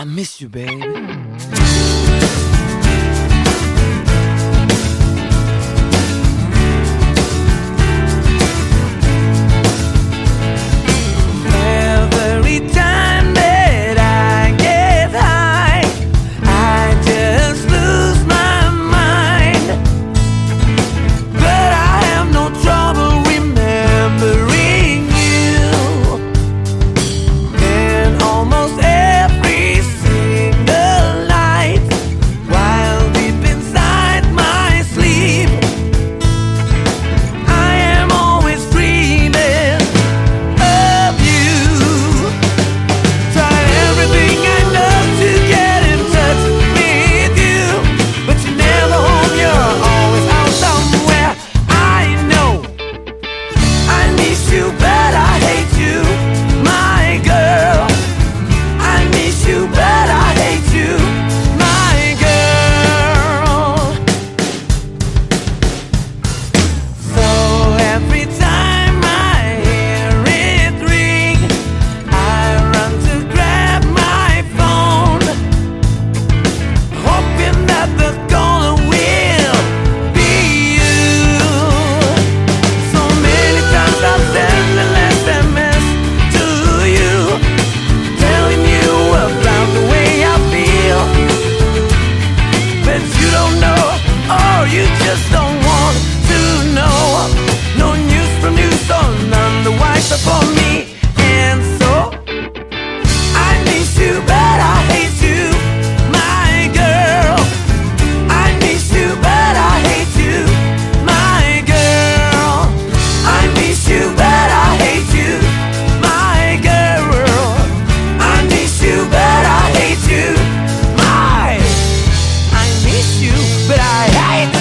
I miss you, baby. I hate